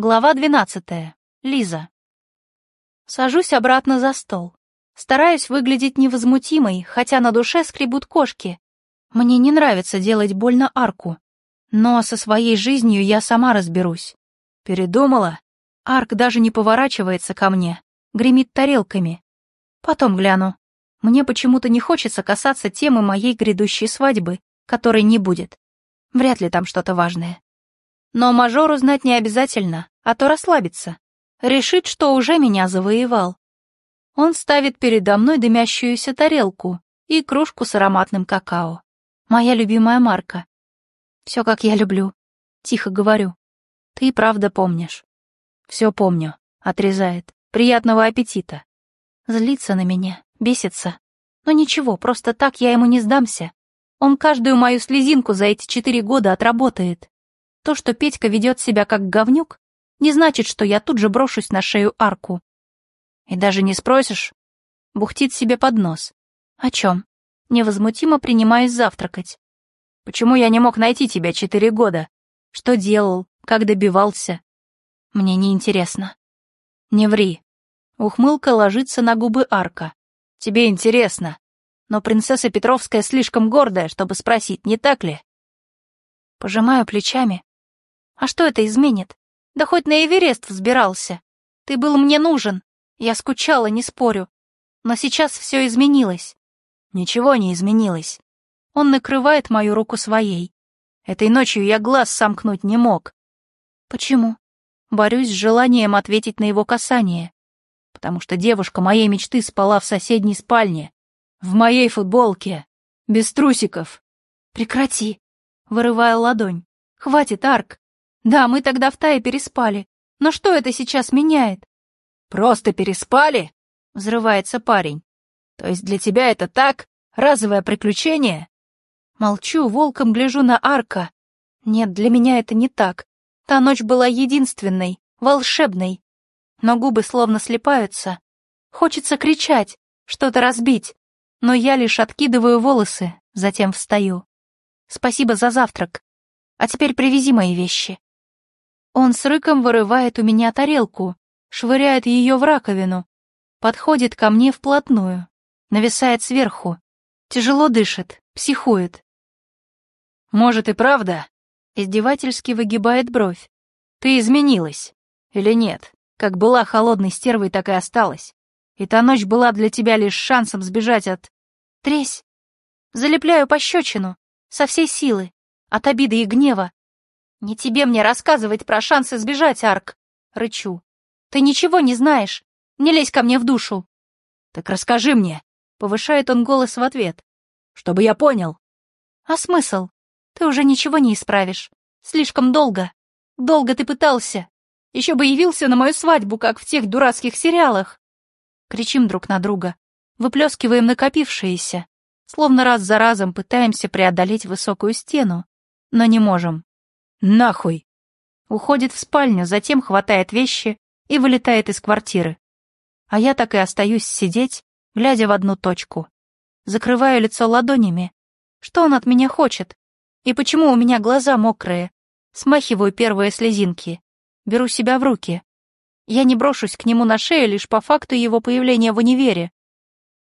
Глава двенадцатая. Лиза. Сажусь обратно за стол. Стараюсь выглядеть невозмутимой, хотя на душе скребут кошки. Мне не нравится делать больно арку. Но со своей жизнью я сама разберусь. Передумала? Арк даже не поворачивается ко мне, гремит тарелками. Потом гляну. Мне почему-то не хочется касаться темы моей грядущей свадьбы, которой не будет. Вряд ли там что-то важное. Но мажору знать не обязательно, а то расслабится. Решит, что уже меня завоевал. Он ставит передо мной дымящуюся тарелку и кружку с ароматным какао. Моя любимая марка. Все как я люблю. Тихо говорю. Ты правда помнишь. Все помню. Отрезает. Приятного аппетита. Злится на меня, бесится. Но ничего, просто так я ему не сдамся. Он каждую мою слезинку за эти четыре года отработает. То, что Петька ведет себя как говнюк, не значит, что я тут же брошусь на шею арку. И даже не спросишь, бухтит себе под нос. О чем? Невозмутимо принимаюсь завтракать. Почему я не мог найти тебя четыре года? Что делал? Как добивался? Мне не интересно. Не ври. Ухмылка ложится на губы арка. Тебе интересно. Но принцесса Петровская слишком гордая, чтобы спросить, не так ли? Пожимаю плечами, а что это изменит? Да хоть на Эверест взбирался. Ты был мне нужен. Я скучала, не спорю. Но сейчас все изменилось. Ничего не изменилось. Он накрывает мою руку своей. Этой ночью я глаз сомкнуть не мог. Почему? Борюсь с желанием ответить на его касание. Потому что девушка моей мечты спала в соседней спальне. В моей футболке. Без трусиков. Прекрати. Вырывая ладонь. Хватит, Арк. Да, мы тогда в тае переспали. Но что это сейчас меняет? Просто переспали? Взрывается парень. То есть для тебя это так? Разовое приключение? Молчу, волком гляжу на Арка. Нет, для меня это не так. Та ночь была единственной, волшебной. Но губы словно слепаются. Хочется кричать, что-то разбить. Но я лишь откидываю волосы, затем встаю. Спасибо за завтрак. А теперь привези мои вещи. Он с рыком вырывает у меня тарелку, швыряет ее в раковину, подходит ко мне вплотную, нависает сверху, тяжело дышит, психует. «Может и правда?» — издевательски выгибает бровь. «Ты изменилась. Или нет? Как была холодной стервой, так и осталась. И та ночь была для тебя лишь шансом сбежать от... Тресь. Залепляю пощечину, со всей силы, от обиды и гнева, «Не тебе мне рассказывать про шансы сбежать, Арк!» — рычу. «Ты ничего не знаешь! Не лезь ко мне в душу!» «Так расскажи мне!» — повышает он голос в ответ. «Чтобы я понял!» «А смысл? Ты уже ничего не исправишь. Слишком долго. Долго ты пытался. Еще бы явился на мою свадьбу, как в тех дурацких сериалах!» Кричим друг на друга, выплескиваем накопившееся, словно раз за разом пытаемся преодолеть высокую стену, но не можем. Нахуй! Уходит в спальню, затем хватает вещи и вылетает из квартиры. А я так и остаюсь сидеть, глядя в одну точку. Закрываю лицо ладонями. Что он от меня хочет? И почему у меня глаза мокрые? Смахиваю первые слезинки. Беру себя в руки. Я не брошусь к нему на шею лишь по факту его появления в универе.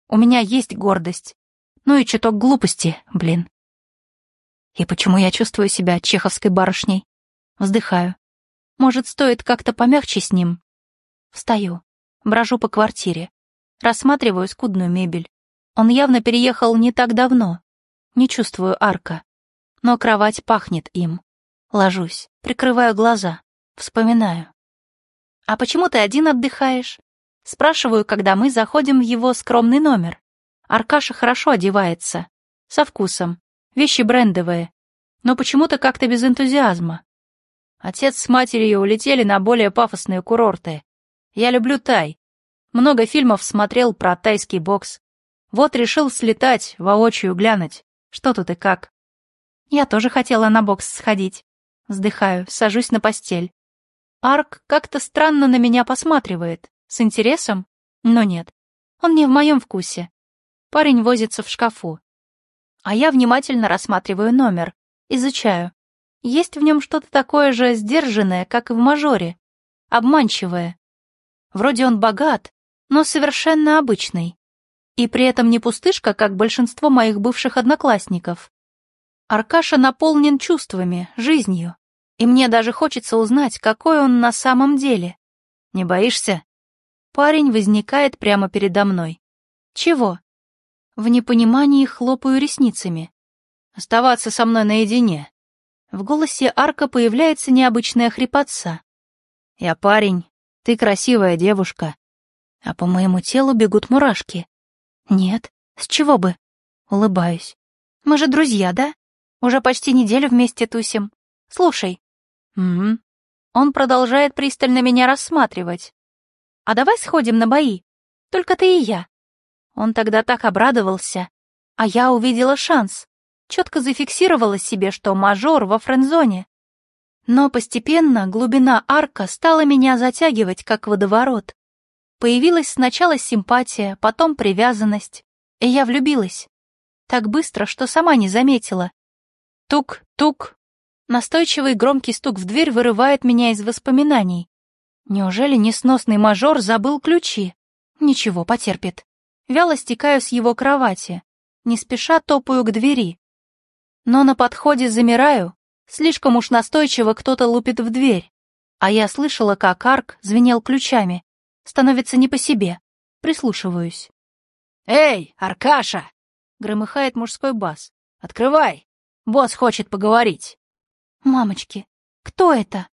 У меня есть гордость. Ну и чуток глупости, блин. И почему я чувствую себя чеховской барышней? Вздыхаю. Может, стоит как-то помягче с ним? Встаю. Брожу по квартире. Рассматриваю скудную мебель. Он явно переехал не так давно. Не чувствую арка. Но кровать пахнет им. Ложусь, прикрываю глаза. Вспоминаю. «А почему ты один отдыхаешь?» Спрашиваю, когда мы заходим в его скромный номер. Аркаша хорошо одевается. Со вкусом. Вещи брендовые, но почему-то как-то без энтузиазма. Отец с матерью улетели на более пафосные курорты. Я люблю тай. Много фильмов смотрел про тайский бокс. Вот решил слетать, воочию глянуть, что тут и как. Я тоже хотела на бокс сходить. Вздыхаю, сажусь на постель. Арк как-то странно на меня посматривает, с интересом, но нет. Он не в моем вкусе. Парень возится в шкафу, а я внимательно рассматриваю номер, изучаю. Есть в нем что-то такое же сдержанное, как и в мажоре, обманчивое. Вроде он богат, но совершенно обычный. И при этом не пустышка, как большинство моих бывших одноклассников. Аркаша наполнен чувствами, жизнью. И мне даже хочется узнать, какой он на самом деле. Не боишься? Парень возникает прямо передо мной. Чего? В непонимании хлопаю ресницами. Оставаться со мной наедине. В голосе Арка появляется необычная хрипотца. Я парень, ты красивая девушка. А по моему телу бегут мурашки. Нет, с чего бы? Улыбаюсь. Мы же друзья, да? Уже почти неделю вместе тусим. Слушай, Угу. Он продолжает пристально меня рассматривать. А давай сходим на бои. Только ты и я. Он тогда так обрадовался. А я увидела шанс. Четко зафиксировала себе, что мажор во френдзоне. Но постепенно глубина арка стала меня затягивать, как водоворот. Появилась сначала симпатия, потом привязанность, и я влюбилась. Так быстро, что сама не заметила. Тук-тук, Настойчивый громкий стук в дверь вырывает меня из воспоминаний. Неужели несносный мажор забыл ключи? Ничего, потерпит. Вяло стекаю с его кровати. Не спеша топаю к двери. Но на подходе замираю. Слишком уж настойчиво кто-то лупит в дверь. А я слышала, как Арк звенел ключами. Становится не по себе. Прислушиваюсь. «Эй, Аркаша!» — громыхает мужской бас. «Открывай! Босс хочет поговорить!» Мамочки, кто это?